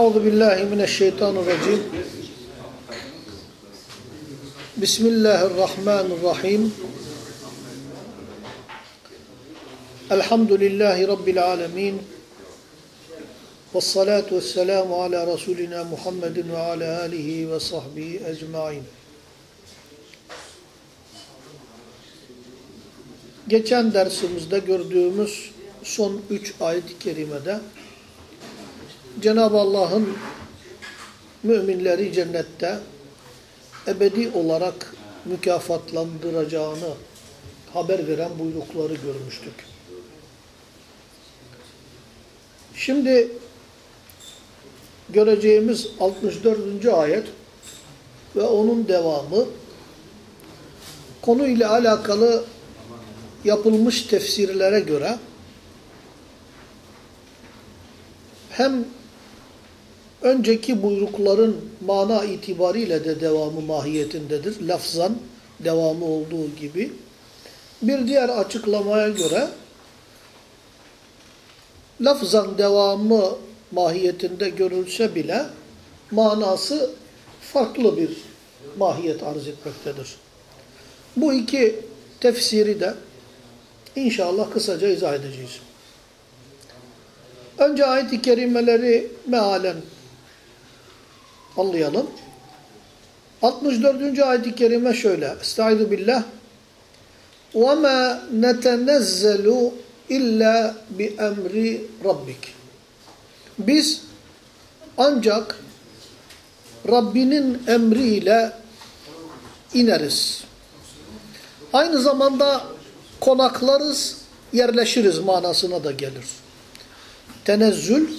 Euzu billahi mineşşeytanirracim. Bismillahirrahmanirrahim. Elhamdülillahi rabbil alamin. Ves vesselamu ala rasulina Muhammedin ve ala alihi ve sahbihi ecmaîn. Geçen dersimizde gördüğümüz son üç ayet-i kerimede Cenab-ı Allah'ın müminleri cennette ebedi olarak mükafatlandıracağını haber veren buyrukları görmüştük. Şimdi göreceğimiz 64. ayet ve onun devamı konuyla alakalı yapılmış tefsirlere göre hem önceki buyrukların mana itibariyle de devamı mahiyetindedir. Lafzan devamı olduğu gibi. Bir diğer açıklamaya göre lafzan devamı mahiyetinde görülse bile manası farklı bir mahiyet arz etmektedir. Bu iki tefsiri de inşallah kısaca izah edeceğiz. Önce ayet-i kerimeleri mealen anlayalım. 64. ayet-i kerime şöyle. Estaizu billah. وَمَا نَتَنَزَّلُ illa bi emri rabbik. Biz ancak Rabbinin emriyle ineriz. Aynı zamanda konaklarız, yerleşiriz manasına da gelir. Tenezzül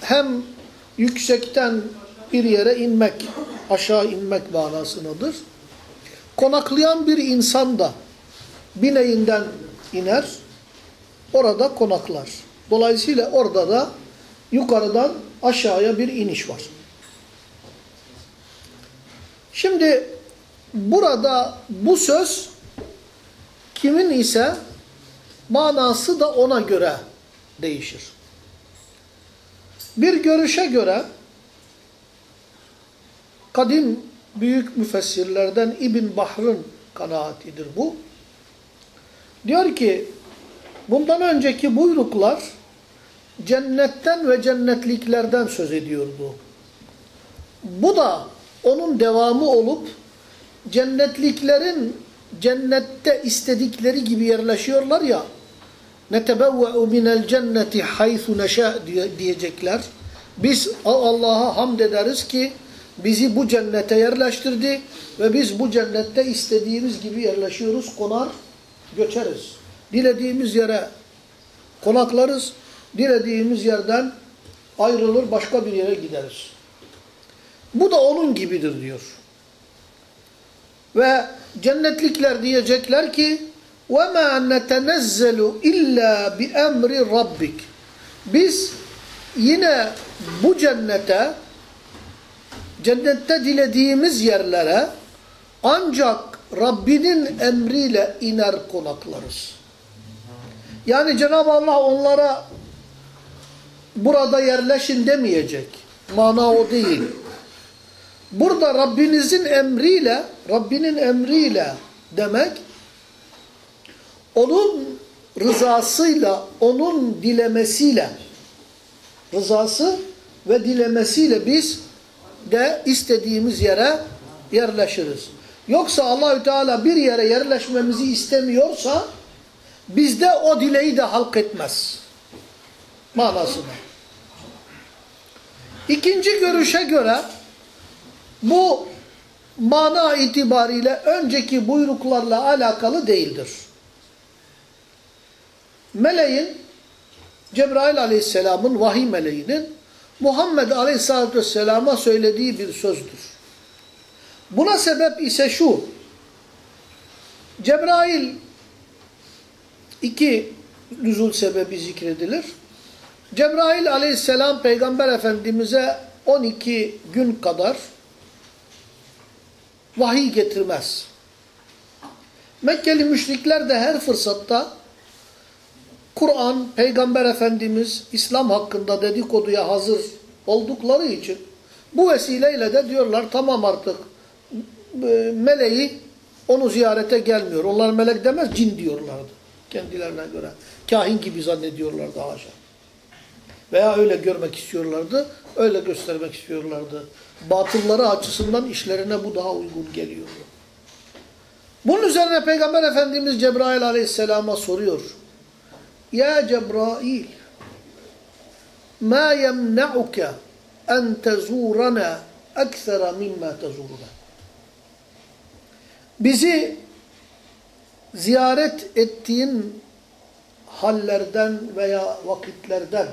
hem yüksekten bir yere inmek, aşağı inmek manasındadır. Konaklayan bir insan da bineğinden iner, orada konaklar. Dolayısıyla orada da yukarıdan aşağıya bir iniş var. Şimdi burada bu söz kimin ise manası da ona göre değişir. Bir görüşe göre kadim büyük müfessirlerden İbn Bahr'ın kanaatidir bu. Diyor ki bundan önceki buyruklar cennetten ve cennetliklerden söz ediyordu. Bu da onun devamı olup cennetliklerin cennette istedikleri gibi yerleşiyorlar ya netebevve'u minel cenneti haythu neşâ diyecekler. Biz Allah'a hamd ederiz ki bizi bu cennete yerleştirdi ve biz bu cennette istediğimiz gibi yerleşiyoruz, konar, göçeriz. Dilediğimiz yere konaklarız, dilediğimiz yerden ayrılır, başka bir yere gideriz. Bu da onun gibidir diyor. Ve cennetlikler diyecekler ki وَمَا نَتَنَزَّلُ اِلَّا بِاَمْرِ رَبِّكِ Biz yine bu cennete, cennette dilediğimiz yerlere ancak Rabbinin emriyle iner konaklarız. Yani Cenab-ı Allah onlara burada yerleşin demeyecek. Mana o değil. Burada Rabbinizin emriyle, Rabbinin emriyle demek, onun rızasıyla, onun dilemesiyle, rızası ve dilemesiyle biz de istediğimiz yere yerleşiriz. Yoksa Allahü Teala bir yere yerleşmemizi istemiyorsa, bizde o dileği de halk etmez. Manasına. İkinci görüşe göre, bu mana itibariyle önceki buyruklarla alakalı değildir. Meleğin, Cebrail aleyhisselamın, vahiy meleğinin Muhammed aleyhisselatü vesselama söylediği bir sözdür. Buna sebep ise şu, Cebrail iki nüzul sebebi zikredilir. Cebrail aleyhisselam peygamber efendimize 12 gün kadar vahiy getirmez. Mekkeli müşrikler de her fırsatta Kur'an, Peygamber Efendimiz İslam hakkında dedikoduya hazır oldukları için bu vesileyle de diyorlar tamam artık e, meleği onu ziyarete gelmiyor. Onlar melek demez cin diyorlardı kendilerine göre. Kahin gibi zannediyorlardı haşa. Veya öyle görmek istiyorlardı, öyle göstermek istiyorlardı. Batılları açısından işlerine bu daha uygun geliyordu. Bunun üzerine Peygamber Efendimiz Cebrail aleyhisselama soruyor. Ya Cebrail ma yemna'uke en tezurana ekthera mimma tezuruna. Bizi ziyaret ettiğin hallerden veya vakitlerden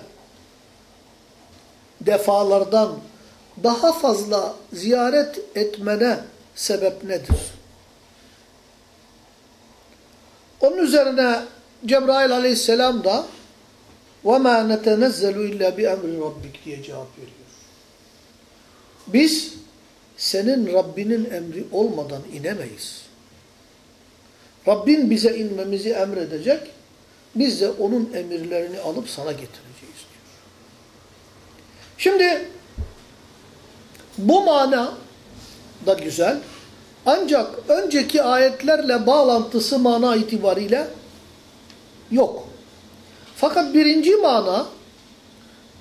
defalardan daha fazla ziyaret etmene sebep nedir? Onun üzerine Cebrail aleyhisselam da وَمَا نَتَنَزَّلُ اِلَّا بِاَمْرِ رَبِّكَ diye cevap veriyor. Biz senin Rabbinin emri olmadan inemeyiz. Rabbin bize inmemizi emredecek, biz de onun emirlerini alıp sana getireceğiz diyor. Şimdi bu mana da güzel. Ancak önceki ayetlerle bağlantısı mana itibariyle yok. Fakat birinci mana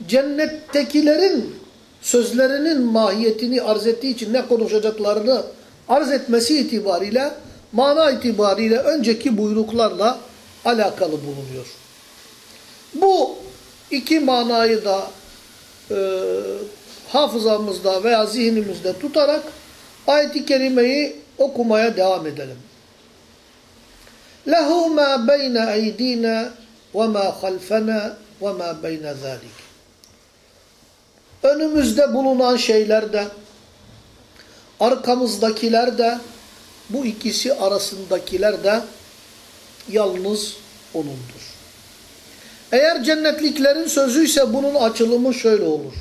cennettekilerin sözlerinin mahiyetini arz ettiği için ne konuşacaklarını arz etmesi itibariyle mana itibariyle önceki buyruklarla alakalı bulunuyor. Bu iki manayı da e, hafızamızda veya zihnimizde tutarak ayet-i kerimeyi okumaya devam edelim. Lehu ma beyne eydina ve ma halfena ve ma beyne zalik. Önümüzde bulunan şeyler de, arkamızdakiler de, bu ikisi arasındakiler de yalnız O'nundur. Eğer cennetliklerin sözüyse bunun açılımı şöyle olur.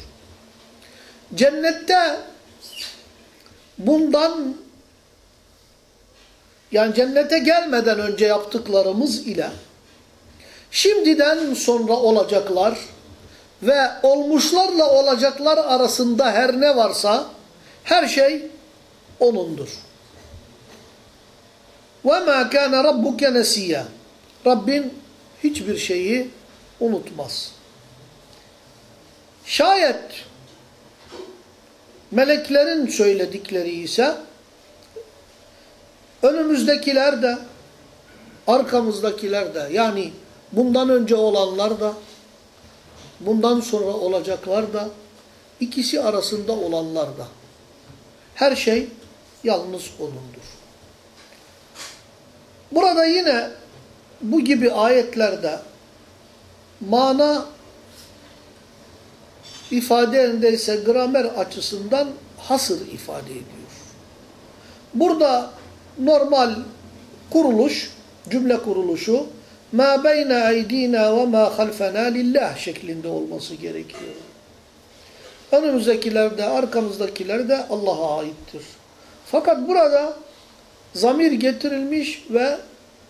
Cennette bundan yani cennete gelmeden önce yaptıklarımız ile şimdiden sonra olacaklar ve olmuşlarla olacaklar arasında her ne varsa her şey O'nundur. وَمَا كَانَ رَبُّكَ نَسِيًّا Rabbin hiçbir şeyi unutmaz. Şayet meleklerin söyledikleri ise önümüzdekiler de arkamızdakiler de yani bundan önce olanlar da bundan sonra olacaklar da ikisi arasında olanlar da her şey yalnız O'nundur. Burada yine bu gibi ayetlerde mana ifade ise gramer açısından hasır ifade ediyor. Burada normal kuruluş, cümle kuruluşu ma beyne eydina ve ma halfena lillah şeklinde olması gerekiyor. Önümüzdekiler de arkamızdakiler de Allah'a aittir. Fakat burada zamir getirilmiş ve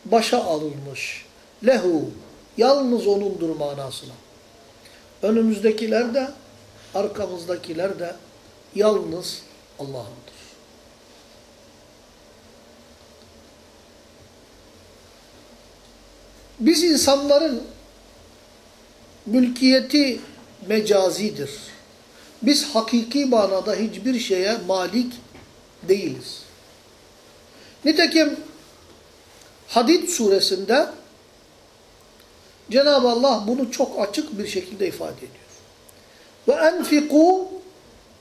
başa alınmış. Lehu, yalnız O'nundur manasına. Önümüzdekiler de, arkamızdakiler de yalnız Allah'ındır. Biz insanların mülkiyeti mecazidir. Biz hakiki manada hiçbir şeye malik değiliz. Nitekim Hadid suresinde Cenab-ı Allah bunu çok açık bir şekilde ifade ediyor. Ve enfiku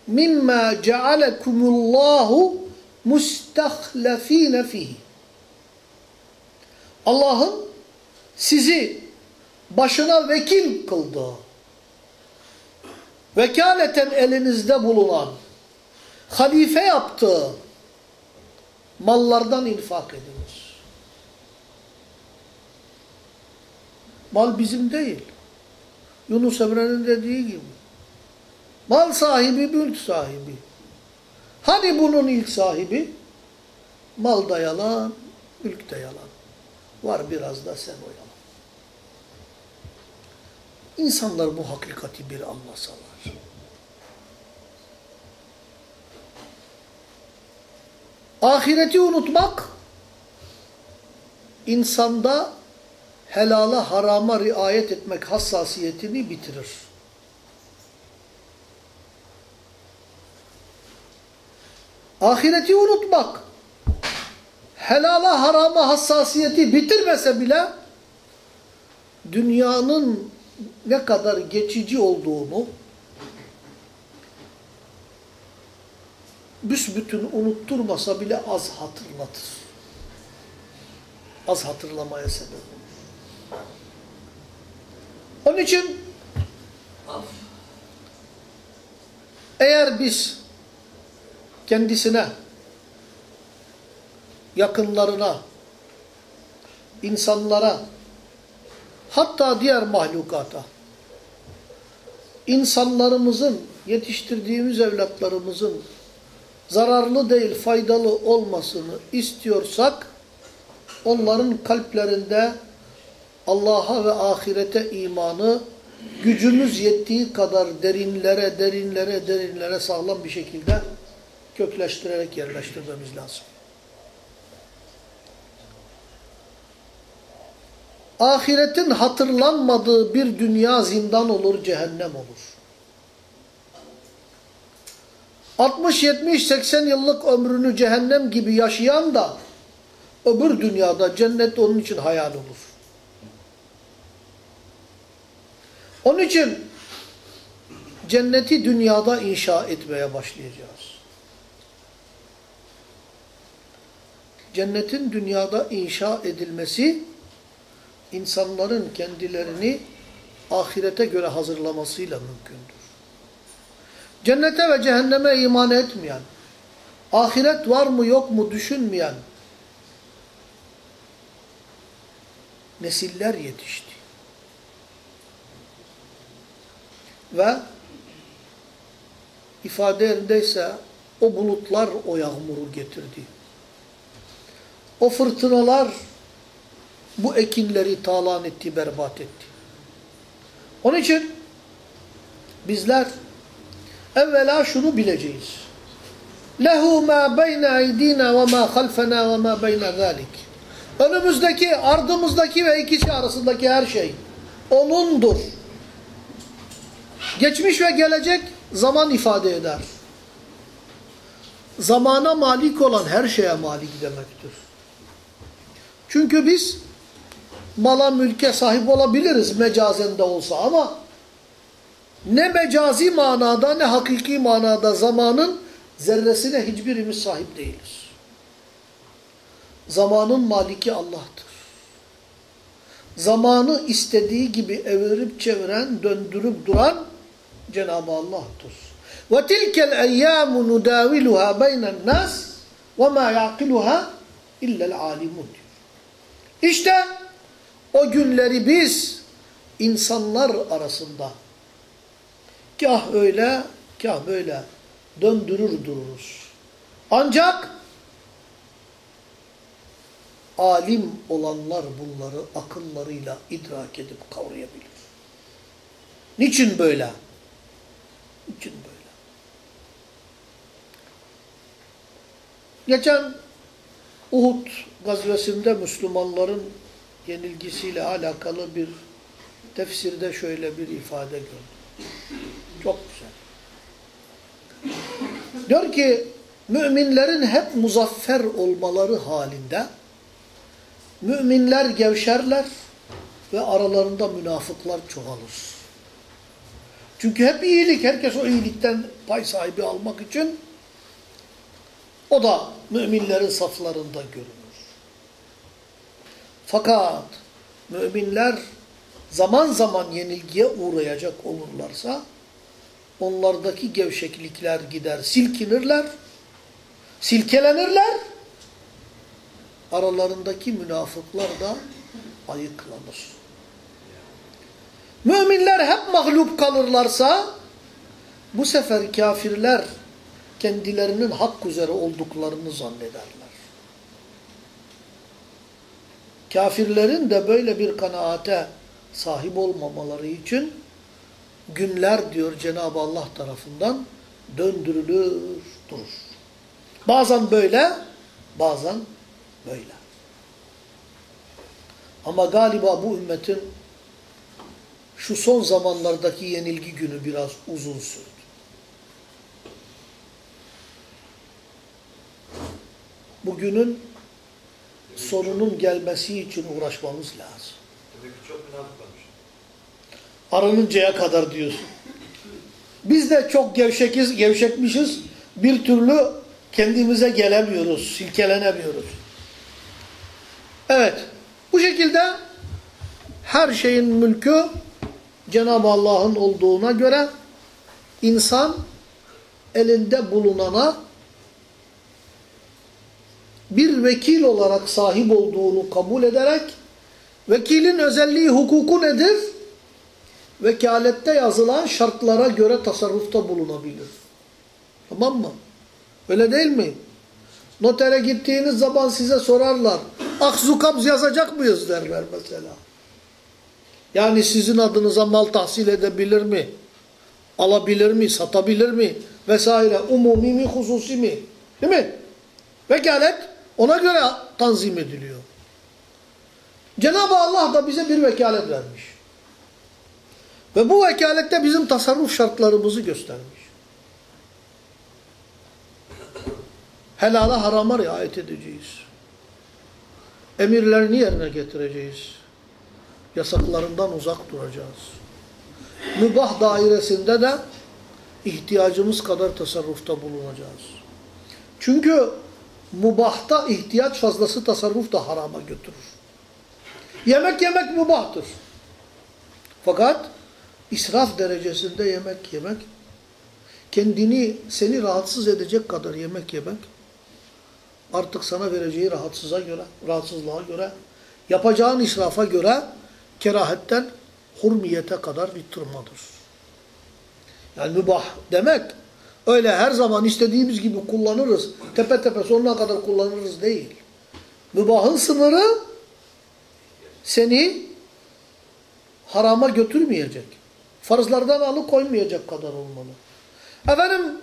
mimma cealekumullahu mustahlafine fihi. Allah'ın sizi başına vekil kıldığı, vekaleten elinizde bulunan, halife yaptığı mallardan infak ediniz. Mal bizim değil. Yunus Emre'nin dediği gibi. Mal sahibi, mülk sahibi. Hani bunun ilk sahibi? Mal da yalan, mülk de yalan. Var biraz da sen o yalan. İnsanlar bu hakikati bir anlasalar. Ahireti unutmak insanda helala harama riayet etmek hassasiyetini bitirir. Ahireti unutmak helala harama hassasiyeti bitirmese bile dünyanın ne kadar geçici olduğunu büsbütün unutturmasa bile az hatırlatır. Az hatırlamaya sebep olur. Onun için eğer biz kendisine, yakınlarına, insanlara, hatta diğer mahlukata, insanlarımızın, yetiştirdiğimiz evlatlarımızın zararlı değil faydalı olmasını istiyorsak, onların kalplerinde Allah'a ve ahirete imanı gücümüz yettiği kadar derinlere, derinlere, derinlere sağlam bir şekilde kökleştirerek yerleştirmemiz lazım. Ahiretin hatırlanmadığı bir dünya zindan olur, cehennem olur. 60, 70, 80 yıllık ömrünü cehennem gibi yaşayan da öbür dünyada cennet onun için hayal olur. Onun için cenneti dünyada inşa etmeye başlayacağız. Cennetin dünyada inşa edilmesi insanların kendilerini ahirete göre hazırlamasıyla mümkündür. Cennete ve cehenneme iman etmeyen, ahiret var mı yok mu düşünmeyen nesiller yetişti. Ve ifade yerindeyse o bulutlar o yağmuru getirdi. O fırtınalar bu ekinleri talan etti, berbat etti. Onun için bizler evvela şunu bileceğiz. Lehu ma beyne eydina ve ma halfena ve ma beyne zalik. Önümüzdeki, ardımızdaki ve ikisi arasındaki her şey O'nundur. Geçmiş ve gelecek zaman ifade eder. Zamana malik olan her şeye malik demektir. Çünkü biz mala mülke sahip olabiliriz mecazen de olsa ama ne mecazi manada ne hakiki manada zamanın zerresine hiçbirimiz sahip değiliz. Zamanın maliki Allah'tır. Zamanı istediği gibi evirip çeviren, döndürüp duran Cenab-ı Allah'tır. وَتِلْكَ الْاَيَّامُ نُدَاوِلُهَا بَيْنَ النَّاسِ وَمَا يَعْقِلُهَا اِلَّا الْعَالِمُونَ İşte o günleri biz insanlar arasında kah öyle, kah böyle döndürür dururuz. Ancak alim olanlar bunları akıllarıyla idrak edip kavrayabilir. Niçin böyle? Niçin böyle? Geçen Uhud gazvesinde Müslümanların yenilgisiyle alakalı bir tefsirde şöyle bir ifade gördüm. Çok güzel. Diyor ki müminlerin hep muzaffer olmaları halinde müminler gevşerler ve aralarında münafıklar çoğalır. Çünkü hep iyilik, herkes o iyilikten pay sahibi almak için o da müminlerin saflarında görünür. Fakat müminler zaman zaman yenilgiye uğrayacak olurlarsa onlardaki gevşeklikler gider, silkinirler, silkelenirler, aralarındaki münafıklar da ayıklanır. Müminler hep mağlup kalırlarsa bu sefer kafirler kendilerinin hak üzere olduklarını zannederler. Kafirlerin de böyle bir kanaate sahip olmamaları için günler diyor Cenab-ı Allah tarafından döndürülür, durur. Bazen böyle, bazen böyle. Ama galiba bu ümmetin şu son zamanlardaki yenilgi günü biraz uzun sürdü. Bugünün sonunun gelmesi için uğraşmamız lazım. Aranıncaya kadar diyorsun. Biz de çok gevşekiz, gevşekmişiz. Bir türlü kendimize gelemiyoruz, silkelenemiyoruz. Evet, bu şekilde her şeyin mülkü Cenab-ı Allah'ın olduğuna göre insan elinde bulunana bir vekil olarak sahip olduğunu kabul ederek vekilin özelliği hukuku nedir? Vekalette yazılan şartlara göre tasarrufta bulunabilir. Tamam mı? Öyle değil mi? Notere gittiğiniz zaman size sorarlar. Aksu kabz yazacak mıyız derler mesela. Yani sizin adınıza mal tahsil edebilir mi? Alabilir mi? Satabilir mi? Vesaire. Umumi mi? Hususi mi? Değil mi? Vekalet ona göre tanzim ediliyor. Cenab-ı Allah da bize bir vekalet vermiş. Ve bu vekalette bizim tasarruf şartlarımızı göstermiş. Helala harama riayet edeceğiz. Emirlerini yerine getireceğiz. Yasaklarından uzak duracağız. Mübah dairesinde de ihtiyacımız kadar tasarrufta bulunacağız. Çünkü mubahta ihtiyaç fazlası tasarruf da harama götürür. Yemek yemek mubahtır. Fakat israf derecesinde yemek yemek, kendini seni rahatsız edecek kadar yemek yemek, artık sana vereceği rahatsıza göre, rahatsızlığa göre, yapacağın israfa göre kerahetten hurmiyete kadar bir tırmadır. Yani mübah demek öyle her zaman istediğimiz gibi kullanırız, tepe tepe sonuna kadar kullanırız değil. Mübahın sınırı seni harama götürmeyecek. Farzlardan alıkoymayacak kadar olmalı. Efendim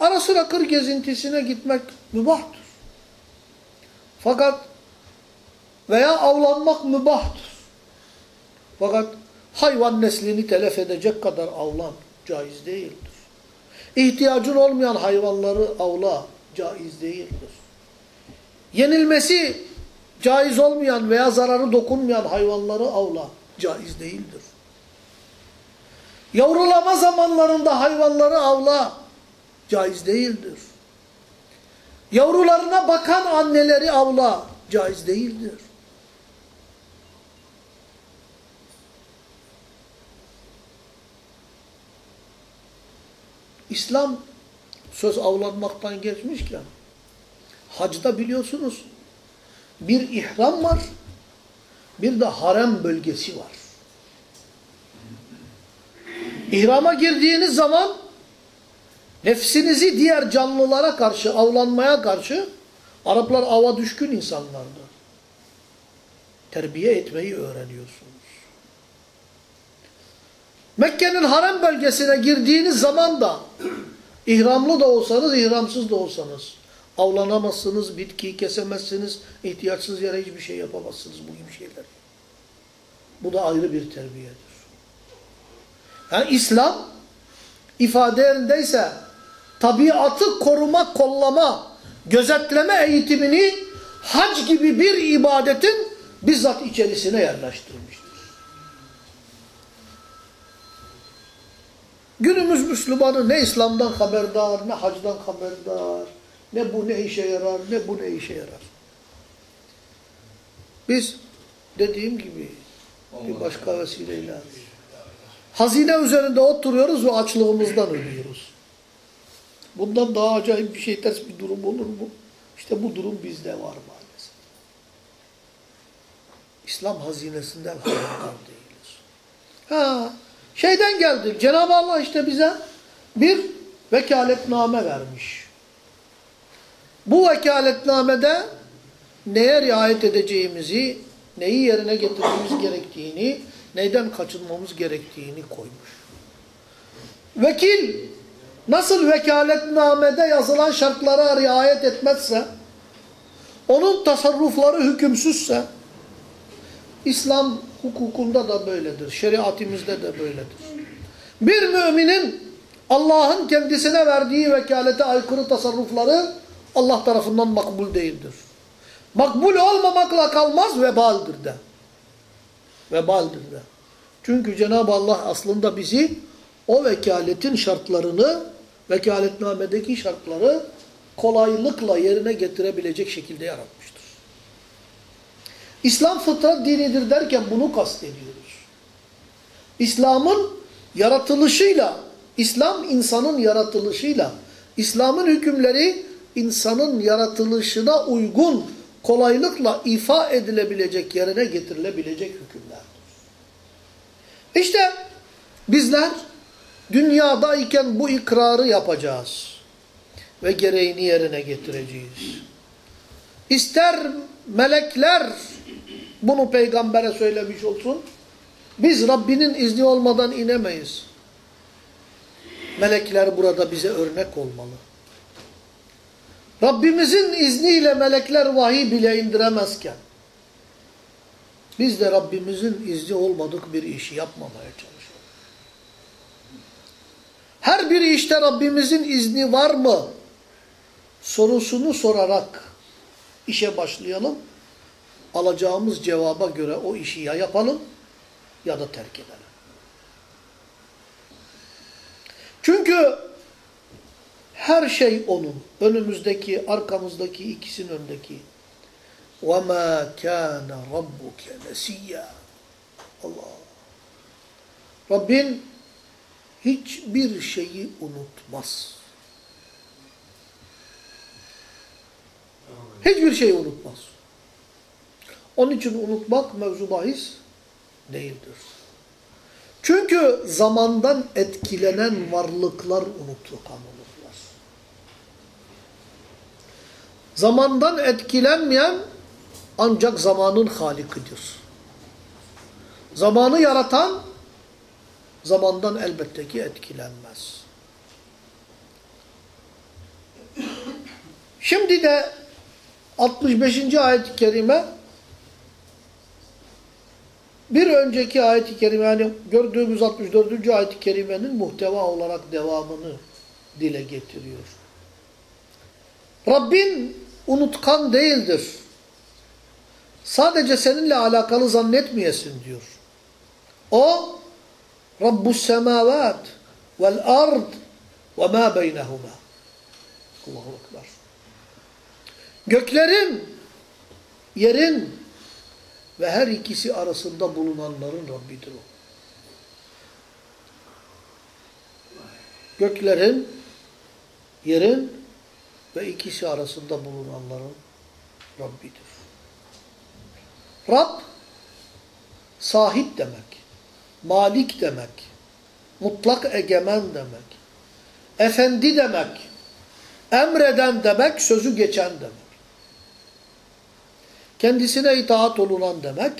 ara sıra kır gezintisine gitmek mübahtır. Fakat veya avlanmak mübahtır. Fakat hayvan neslini telef edecek kadar avlan caiz değildir. İhtiyacın olmayan hayvanları avla caiz değildir. Yenilmesi caiz olmayan veya zararı dokunmayan hayvanları avla caiz değildir. Yavrulama zamanlarında hayvanları avla caiz değildir. Yavrularına bakan anneleri avla caiz değildir. İslam söz avlanmaktan geçmişken hacda biliyorsunuz bir ihram var bir de harem bölgesi var. İhrama girdiğiniz zaman nefsinizi diğer canlılara karşı, avlanmaya karşı Araplar ava düşkün insanlardı. Terbiye etmeyi öğreniyorsunuz. Mekke'nin harem bölgesine girdiğiniz zaman da ihramlı da olsanız, ihramsız da olsanız avlanamazsınız, bitkiyi kesemezsiniz, ihtiyaçsız yere hiçbir şey yapamazsınız bu gibi şeyler. Bu da ayrı bir terbiyedir. Yani İslam ifade yerindeyse tabiatı koruma, kollama, gözetleme eğitimini hac gibi bir ibadetin bizzat içerisine yerleştirmiştir. Günümüz Müslümanı ne İslam'dan haberdar, ne hacdan haberdar, ne bu ne işe yarar, ne bu ne işe yarar. Biz dediğim gibi bir başka vesileyle hazine üzerinde oturuyoruz ve açlığımızdan ölüyoruz. Bundan daha acayip bir şey ters bir durum olur mu? İşte bu durum bizde var maalesef. İslam hazinesinden haberdar değiliz. Ha, şeyden geldik. Cenab-ı Allah işte bize bir vekaletname vermiş. Bu vekaletnamede neye riayet edeceğimizi, neyi yerine getirmemiz gerektiğini, neyden kaçınmamız gerektiğini koymuş. vekil nasıl vekaletnamede yazılan şartlara riayet etmezse, onun tasarrufları hükümsüzse, İslam hukukunda da böyledir, şeriatimizde de böyledir. Bir müminin Allah'ın kendisine verdiği vekalete aykırı tasarrufları Allah tarafından makbul değildir. Makbul olmamakla kalmaz vebaldir de. Vebaldir de. Çünkü Cenab-ı Allah aslında bizi o vekaletin şartlarını, vekaletnamedeki şartları kolaylıkla yerine getirebilecek şekilde yaratmıştır. İslam fıtrat dinidir derken bunu kastediyoruz. İslam'ın yaratılışıyla, İslam insanın yaratılışıyla, İslam'ın hükümleri insanın yaratılışına uygun, kolaylıkla ifa edilebilecek, yerine getirilebilecek hükümlerdir. İşte bizler dünyadayken bu ikrarı yapacağız ve gereğini yerine getireceğiz. İster melekler bunu peygambere söylemiş olsun, biz Rabbinin izni olmadan inemeyiz. Melekler burada bize örnek olmalı. Rabbimizin izniyle melekler vahiy bile indiremezken, biz de Rabbimizin izni olmadık bir işi yapmamaya çalışalım. Her bir işte Rabbimizin izni var mı? Sorusunu sorarak işe başlayalım. Alacağımız cevaba göre o işi ya yapalım ya da terk edelim. Çünkü her şey onun. Önümüzdeki, arkamızdaki, ikisinin öndeki. وَمَا كَانَ رَبُّكَ نَسِيًّا Allah. Rabbin hiçbir şeyi unutmaz. Hiçbir şeyi unutmaz. Onun için unutmak mevzu bahis değildir. Çünkü zamandan etkilenen varlıklar unutkan olurlar. Zamandan etkilenmeyen ancak zamanın halikidir. Zamanı yaratan zamandan elbette ki etkilenmez. Şimdi de 65. ayet-i kerime bir önceki ayet-i kerime yani gördüğümüz 64. ayet-i kerimenin muhteva olarak devamını dile getiriyor. Rabbin unutkan değildir. Sadece seninle alakalı zannetmeyesin diyor. O Rabbus semavat vel ard ve ma beynehuma. Allahu. Göklerin, yerin ve her ikisi arasında bulunanların Rabbidir o. Göklerin, yerin ve ikisi arasında bulunanların Rabbidir. Rab, sahip demek, malik demek, mutlak egemen demek, efendi demek, emreden demek, sözü geçen demek. Kendisine itaat olunan demek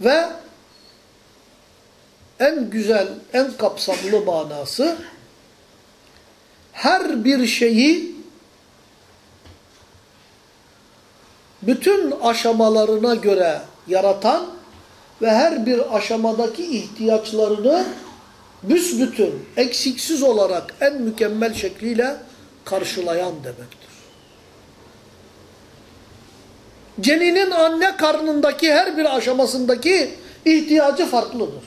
ve en güzel, en kapsamlı manası her bir şeyi bütün aşamalarına göre yaratan ve her bir aşamadaki ihtiyaçlarını büsbütün, eksiksiz olarak en mükemmel şekliyle karşılayan demektir. Ceninin anne karnındaki her bir aşamasındaki ihtiyacı farklıdır.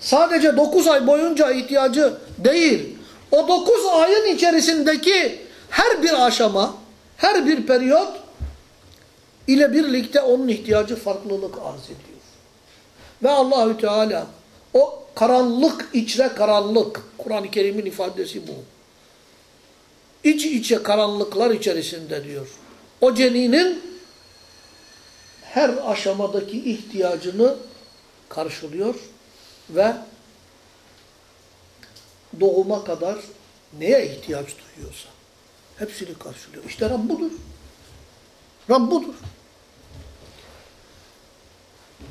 Sadece 9 ay boyunca ihtiyacı değil, o 9 ayın içerisindeki her bir aşama, her bir periyot ile birlikte onun ihtiyacı farklılık arz ediyor. Ve Allahü Teala o karanlık içre karanlık, Kur'an-ı Kerim'in ifadesi bu. İç içe karanlıklar içerisinde diyor. O ceninin her aşamadaki ihtiyacını karşılıyor ve doğuma kadar neye ihtiyaç duyuyorsa hepsini karşılıyor. İşte Rab budur. Rab budur.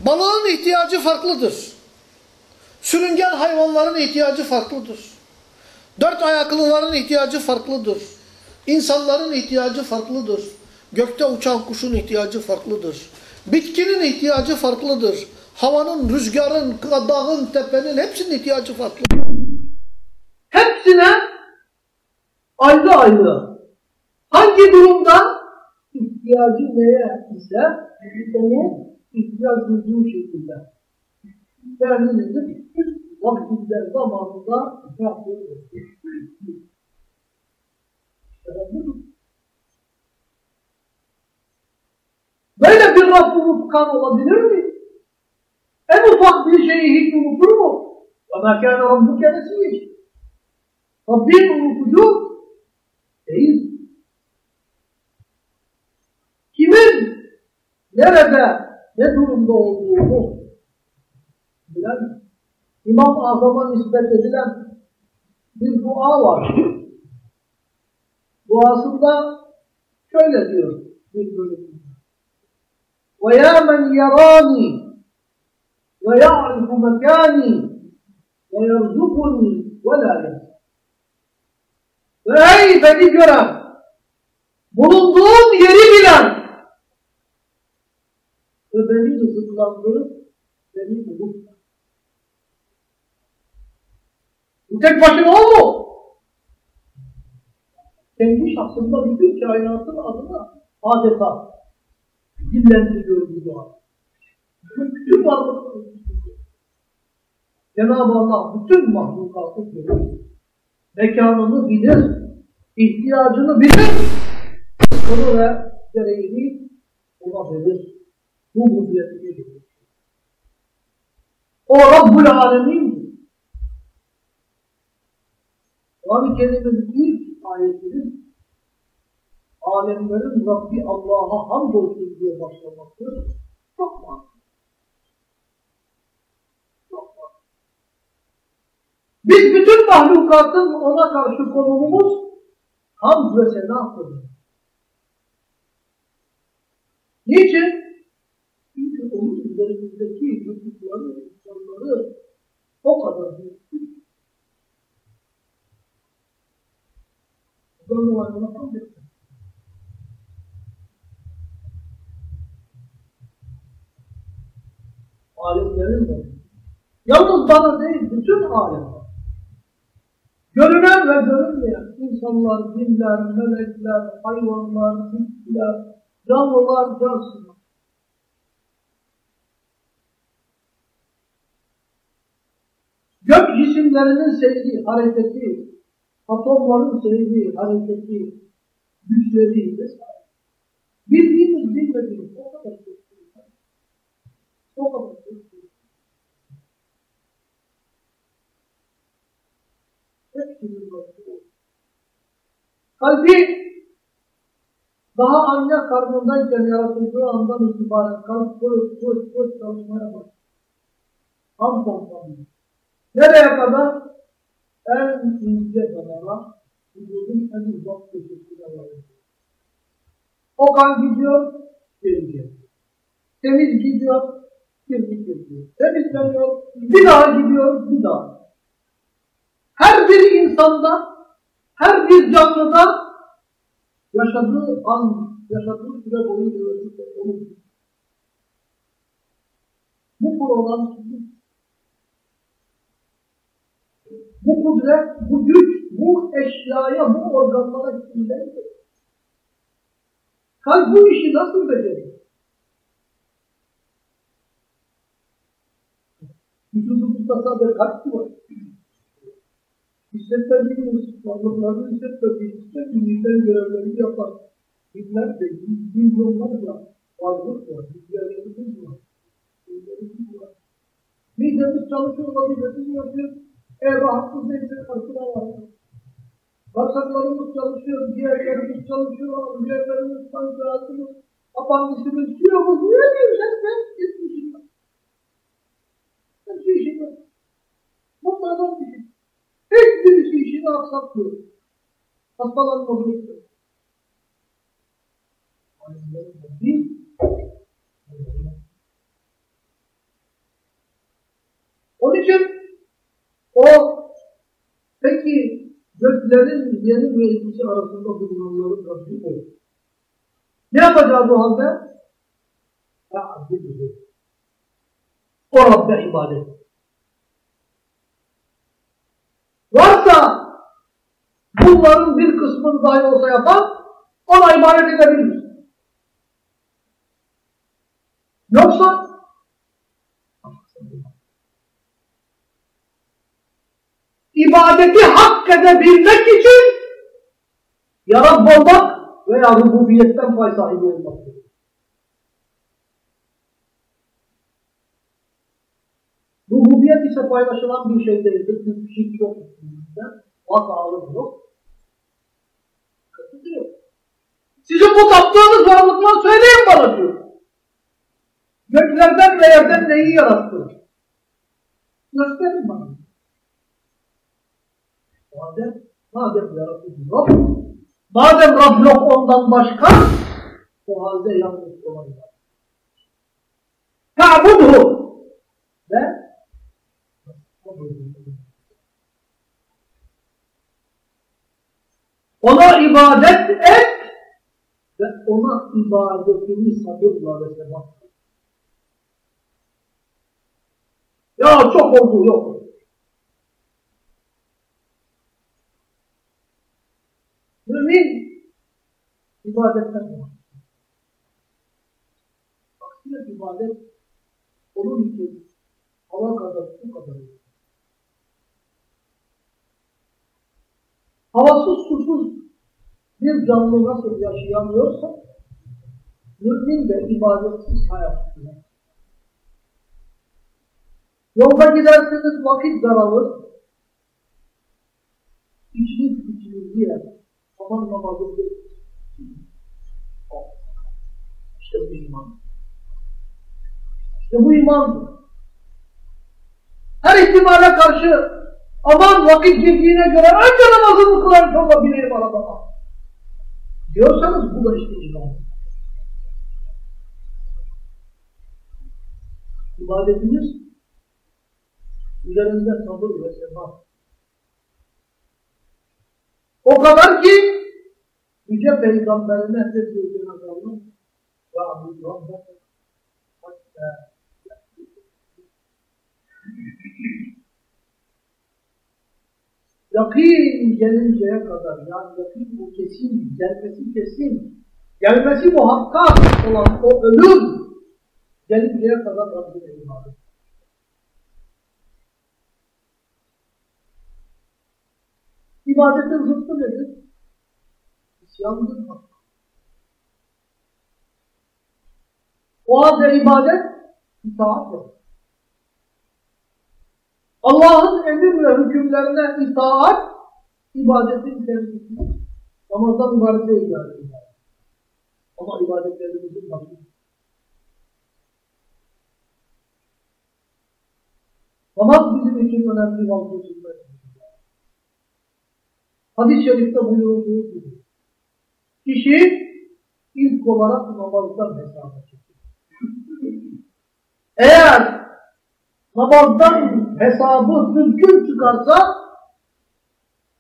Balığın ihtiyacı farklıdır. Sürüngen hayvanların ihtiyacı farklıdır. Dört ayaklıların ihtiyacı farklıdır. İnsanların ihtiyacı farklıdır. Gökte uçan kuşun ihtiyacı farklıdır. Bitkinin ihtiyacı farklıdır. Havanın, rüzgarın, dağın, tepenin hepsinin ihtiyacı farklıdır. Hepsine ayrı ayrı. Hangi durumda ihtiyacı neye ise onu ihtiyaç duyduğu şekilde temin edip vaktinde, zamanında yapıyor? Böyle bir Rabb unutkan olabilir mi? En ufak bir şeyi hiç unutur mu? وَمَا كَانَ رَبُّكَ نَسِيهِ Rabbin unutucu değil. Kimin nerede, ne durumda olduğunu bilen İmam Azam'a nispet edilen bir dua var. Duasında şöyle diyor bir bölümünde. وَيَا مَنْ يَرَانِي وَيَعْرِفُ مَكَانِي وَيَرْزُقُنِي وَلَا يَنْسَ Ve ey beni gören, bulunduğum yeri bilen ve beni rızıklandırıp beni bulup Bu tek başına o mu? Kendi şahsında bütün kainatın adına adeta dillendiriyor bu dua. Bütün varlıkları Cenab-ı Allah bütün mahlukatı görür. Mekanını bilir, ihtiyacını bilir. Bunu ve gereğini ona verir. Bu huziyetini verir. O Rabbul Alemin Kur'an-ı Kerim'in ilk ayetinin alemlerin Rabbi Allah'a hamdolsun diye başlaması çok. Biz bütün mahlukatın ona karşı konumumuz hamd ve senadır. Niçin? Çünkü onun üzerimizdeki yıkıkları, insanları o kadar büyük Bunu anlamak Alimlerin de. Yalnız bana değil, bütün alemler. Görünen ve görünmeyen insanlar, cinler, melekler, hayvanlar, bitkiler, canlılar, cansızlar. Gök cisimlerinin sevdiği hareketi, atomların sevdiği hareketi, güçleri vesaire. Bildiğimiz bilmediğimiz o kadar çok şey. O kadar çok Kalbi daha anne karnındayken yaratıldığı andan itibaren kalp koş koş koş çalışmaya başlıyor. Ham toplanıyor. Nereye kadar? en ince damara vücudun en uzak köşesine varıyor. O kan gidiyor, geliyor. Temiz gidiyor, kirli geliyor. Temizleniyor, bir daha gidiyor, bir daha. Her bir insanda, her bir canlıda yaşadığı an, yaşadığı süre boyunca onu Bu program bu kudret, bu güç, bu eşyaya, bu organlara kimdendir? Kalp bu işi nasıl becerir? Vücudumuzda bir kalp mi var? Hissetmediğimiz varlıkları hissetmediğimiz kendimizden görevlerini yapar. Binlerce, milyonlarca varlık var, bizlerimiz var. Bizlerimiz var. Midemiz çalışıyor, vazifesini yapıyor. Eğer rahatsız değilse karşına var. Bağırsaklarımız çalışıyor, ciğerlerimiz çalışıyor, ciğerlerimiz, pankreasımız, apandisimiz, kilomuz, ne diyorsan ben gitmişim. Birini aksatmıyor. Hastaları kabul etmiyor. Bir, onun için o peki göklerin yeri ve ilgisi arasında bulunanların Rabbi olur. Ne yapacağız o halde? Ta'abdülüdür. O Rabbe ibadet. Varsa bunların bir kısmını dahi olsa yapan ona ibadet edebilir. Yoksa ibadeti hak edebilmek için ya olmak veya rububiyetten pay sahibi olmak. Rububiyet ise paylaşılan bir şey değildir. Çünkü çok üstünlükte. Hatalı yok. Sıkıntı yok. Sizin bu taptığınız varlıklar söyleyin bana diyor. Göklerden ve yerden neyi yarattı? Gösterin bana. Madem, madem yaratıcı yok, madem Rab yok ondan başka, o halde yalnız olan var. Ta'budhu ve ona ibadet et ve ona ibadetini sabırla ve sebat Ya çok oldu yok. Mümin ibadetten var. Aksine ibadet onun için hava kadar, su kadar. Havasız, susuz bir canlı nasıl yaşayamıyorsa mümin de ibadetsiz hayat sürüyor. Yolda giderseniz vakit daralır. İçiniz içiniz yer. Aman namazı bir. İşte bu iman. İşte bu imandır. Her ihtimale karşı aman vakit girdiğine göre önce namazımı kılar sonra bineyim arabama. Diyorsanız bu da işte iman. İbadetiniz üzerinde sabır ve sebat. O kadar ki Yüce Peygamberine de diyor Cenab-ı Allah ve Abu Rabbe hatta Yakin gelinceye kadar, yani yakin bu kesin, gelmesi kesin, gelmesi muhakkak olan o ölüm gelinceye kadar Rabbine ibadet. İbadetin zıttı nedir? İsyandır. O halde ibadet itaattir. Allah'ın emir ve hükümlerine itaat ibadetin kendisidir. Namazdan ibadet değil yani. Ama ibadetlerimizin başı. Namaz bizim için önemli vazgeçilmez. Hadis-i şerifte buyurulduğu gibi. Kişi ilk olarak namazdan hesaba çekiyor. Eğer namazdan hesabı düzgün çıkarsa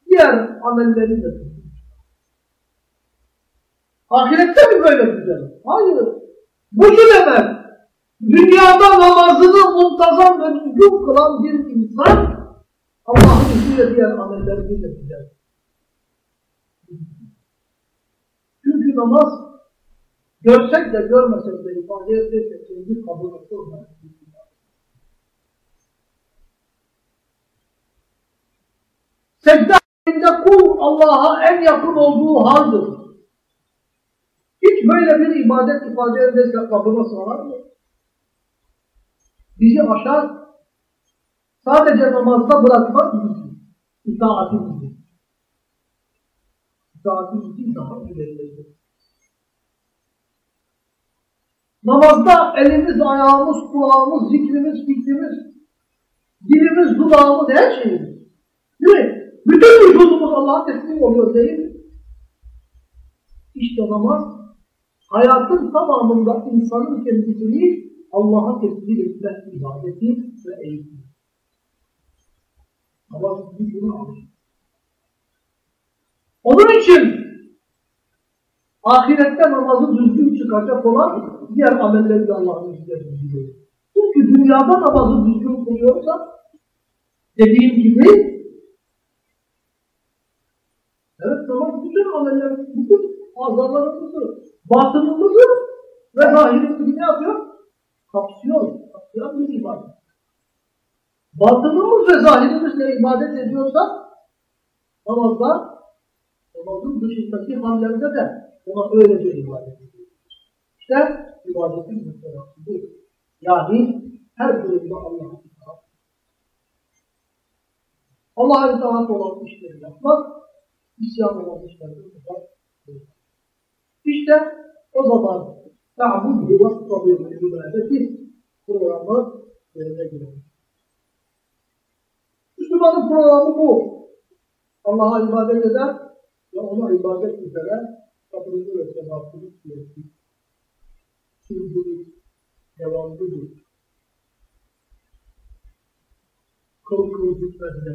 diğer amelleri de Ahirette mi böyle güzel? Hayır. Bu şu demek. Dünyada namazını muntazam ve düzgün kılan bir insan Allah'ın izniyle diğer amellerini de güzel. Çünkü namaz görsek de görmesek de ifade etsek kendi kabul olmaz. Secde halinde kul Allah'a en yakın olduğu haldir. Hiç böyle bir ibadet ifade ederse kabına sığar mı? Bizi aşar. Sadece namazda bırakmaz bizi. İtaatimizi. İtaatimizi daha ilerleyecek. Namazda elimiz, ayağımız, kulağımız, zikrimiz, fikrimiz, dilimiz, dudağımız, her şeyimiz. Değil mi? Bütün vücudumuz Allah'a teslim oluyor değil mi? İşte namaz hayatın tamamında insanın kendisini Allah'a teslim etme ibadeti ve eğitim. Namaz bir bunu alır. Onun için ahirette namazı düzgün çıkacak olan diğer amelleri de Allah'ın izniyle düzgün Çünkü dünyada namazı düzgün kılıyorsa dediğim gibi ameller, bütün azalarımızı, batınımızı ve zahirimizi ne yapıyor? Kapsıyor. Kapsayan bir ibadet. Batınımız ve zahirimizle ibadet ediyorsa namazda namazın dışındaki hallerde de ona öylece ibadet ediyoruz. İşte ibadetin müstevası bu. Yani her durumda Allah'a itaat. Allah'a itaat olan işleri yapmak, isyan olan yapmak. İşte o zaman ta'budu ve sabir ibadeti programı yerine girer. Müslümanın programı bu. Allah'a ibadet eder ve ona ibadet üzere sabrını ve sebatını sürekli sürdürür, devamlıdır. Kıl kıl bitmez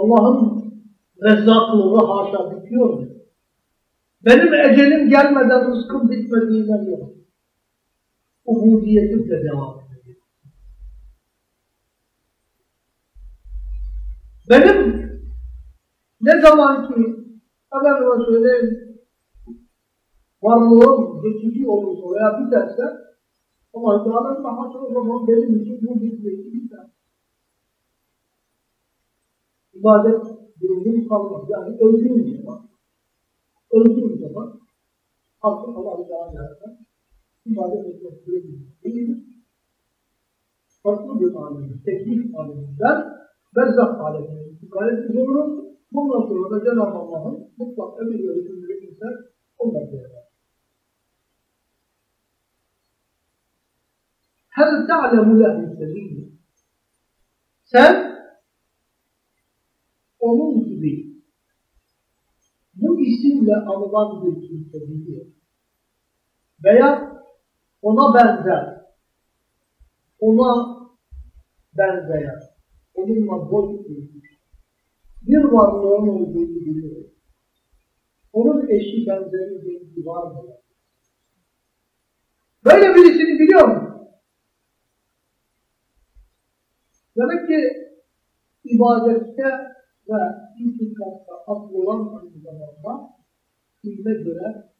Allah'ın rezzaklığı haşa bitiyor mu? Benim ecelim gelmeden rızkım bitmediğinden yok. Ubudiyetim de devam ediyor. Benim ne zaman ki efendime söyleyeyim varlığım geçici olursa veya biterse ama Teala'nın daha çok zaman benim için bu bitmesi biter. İbadet durumum kalmaz. Yani öldüğüm zaman öldüğüm zaman artık Allah-u Teala'ya ibadet etmek değil. Farklı bir alemde, teknik aleminden berzak alemine intikal etmiş olurum. Bundan sonra da Cenab-ı Allah'ın mutlak emir ve hükümleri ise onlar değerler. Hel te'lemu lehu sebilli. Sen onun gibi bu isimle anılan bir kimse biliyor. Veya ona benzer, ona benzeyen, onunla boy ölmüş. Bir varlığın olduğunu biliyor. Onun eşi benzeri bir var mı? Böyle birisini biliyor mu? Demek ki ibadette ve itikatta asıl olan aynı zamanda ilme göre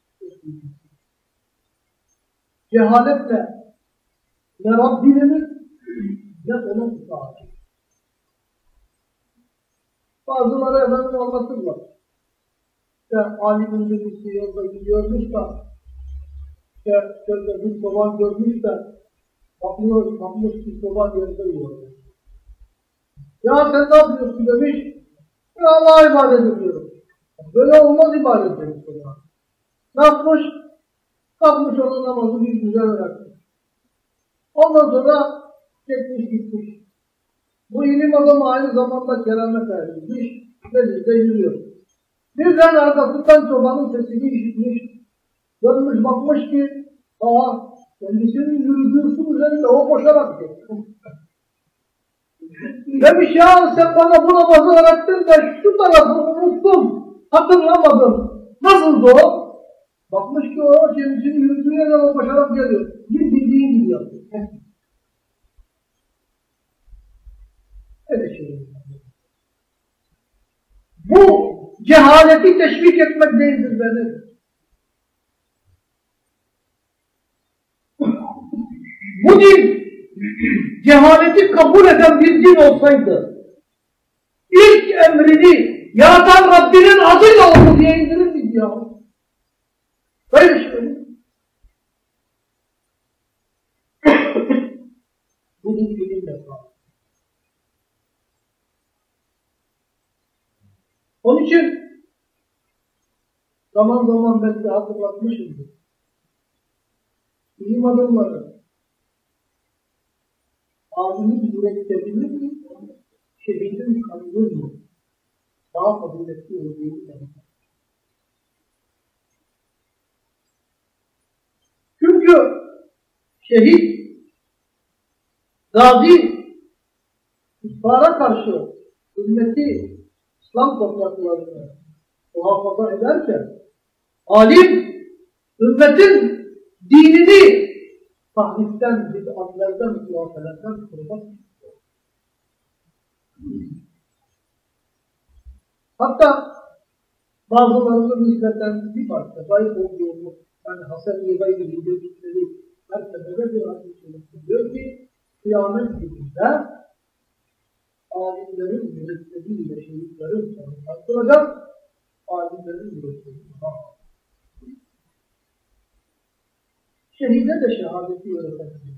Cehaletle ne Rabbinin ne ona itaat Bazıları efendim anlatırlar. İşte alimin birisi yolda gidiyormuş da işte şöyle bir çoban görmüş de bakıyor, bakmış bir çoban yerde yiyor. Ya sen ne yapıyorsun demiş. Ben Allah'a ibadet ediyorum. Böyle olmaz ibadet demiş çoban. Ne yapmış? Kalkmış onun namazı bir güzel öğretmiş. Ondan sonra çekmiş gitmiş. Bu ilim adamı aynı zamanda keramet erdirmiş, denizde yürüyor. Birden arkasından çobanın sesini işitmiş, dönmüş bakmış ki, aa kendisinin yürüdüğü su üzerinde o koşarak geçti. Demiş ya sen bana bu namazı öğrettin de şu tarafı unuttum, hatırlamadım. Nasıldı o? Bakmış ki o kendisinin yürüdüğü yerden o koşarak geliyor. Bir bildiğin gibi yapıyor. Öyle şey. Bu cehaleti teşvik etmek değildir benim. Bu din cehaleti kabul eden bir din olsaydı ilk emrini yaratan Rabbinin adıyla oldu diye indirir miydi ya? Böyle şey. Bu din bilimle kaldı. Onun için zaman zaman ben size hatırlatmışımdır. İlim adamları alimin mürekkebini mi, şehidin kanını mı daha faziletli olduğunu tanıtır. Çünkü şehit gazi, ispara karşı ümmeti İslam topraklarını muhafaza ederken alim ümmetin dinini tahriften, bid'atlerden, hurafelerden korumak Hatta bazılarının nispeten bir parça zayıf olduğunu yani Hasan Yıgay'ı bildirdikleri mertebede bir hadis diyor ki kıyamet gününde alimlerin mürekkeliyle şehitlerin sonunu tartılacak alimlerin mürekkeliyle Şehide de şehadeti öğretebilir.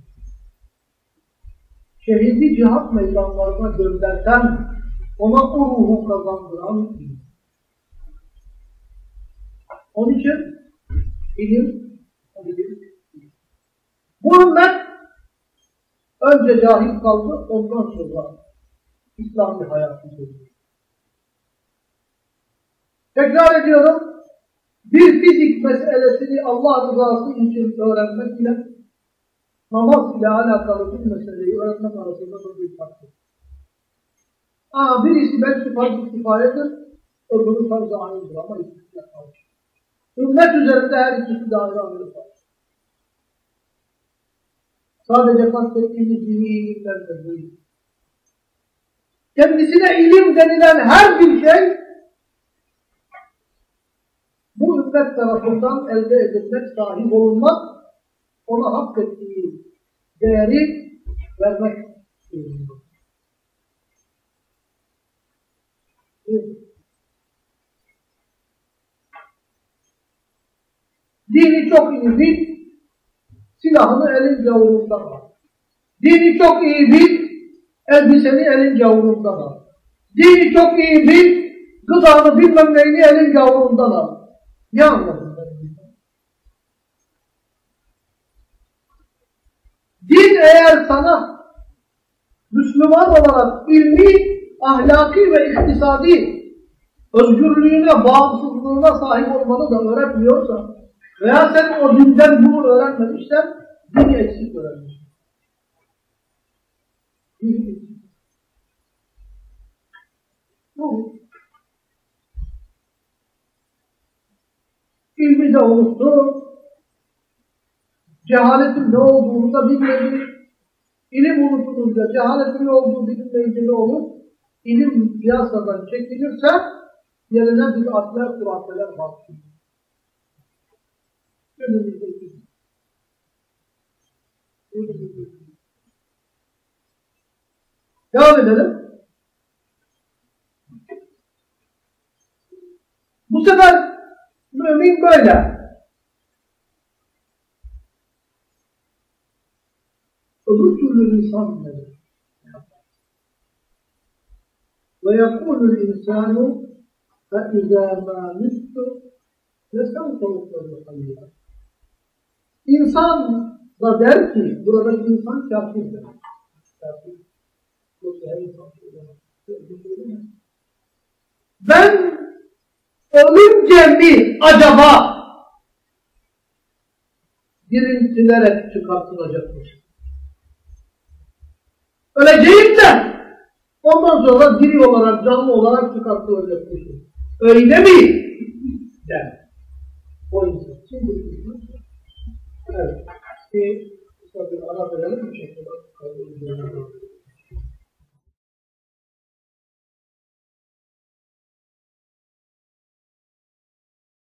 Şehidi cihat meydanlarına gönderten, ona o ruhu kazandıran. Onun için ilim, ilim. Bu ümmet önce cahil kaldı, ondan sonra İslami hayatı sürdü. Tekrar ediyorum, bir fizik meselesini Allah rızası için öğrenmek ile namaz ile alakalı bir meseleyi öğrenmek arasında çok büyük fark var. Aa, birisi belki farz-ı kifayedir, öbürü farz-ı aynıdır ama ikisi kalmış. Ümmet üzerinde her ikisi de ayrı ayrı var. Sadece kastettiğimiz dini ilimler de değil. Kendisine ilim denilen her bir şey bu ümmet tarafından elde edilmek, sahip olunmak, ona hak ettiği değeri vermek durumunda. Dini çok iyi bil, silahını elin gavurunda al. Dini çok iyi bil, elbiseni elin gavurunda al. Dini çok iyi bil, gıdanı bilmem neyini elin gavurundan al. Ne ben? Din eğer sana Müslüman olarak ilmi, ahlaki ve iktisadi özgürlüğüne, bağımsızlığına sahip olmanı da öğretmiyorsa veya sen o dinden bunu öğrenmemişsen dini eksik öğrenmişsin. Bu ilmi de unuttu. Cehaletin ne olduğunu da bilmedi. İlim unutulunca cehaletin ne olduğu bilinmeyince ne olur? İlim piyasadan çekilirse yerine bir atlar, kurafeler başlıyor. Devam edelim. Bu sefer mümin böyle. öbür türlü insan bunları. Ve yakulul insanu fe izâ mâ mistu nesem tavukları hayırlar. İnsan da der ki, buradaki insan kafirdir. Kafir. Yoksa her insan şey şey ben ölünce mi acaba diriltilerek çıkartılacakmış? Öleceğim de ondan sonra diri olarak, canlı olarak çıkartılacakmış. Öyle mi? Der. O insan. Şimdi Evet. Bir bir ara verelim. Bir şekilde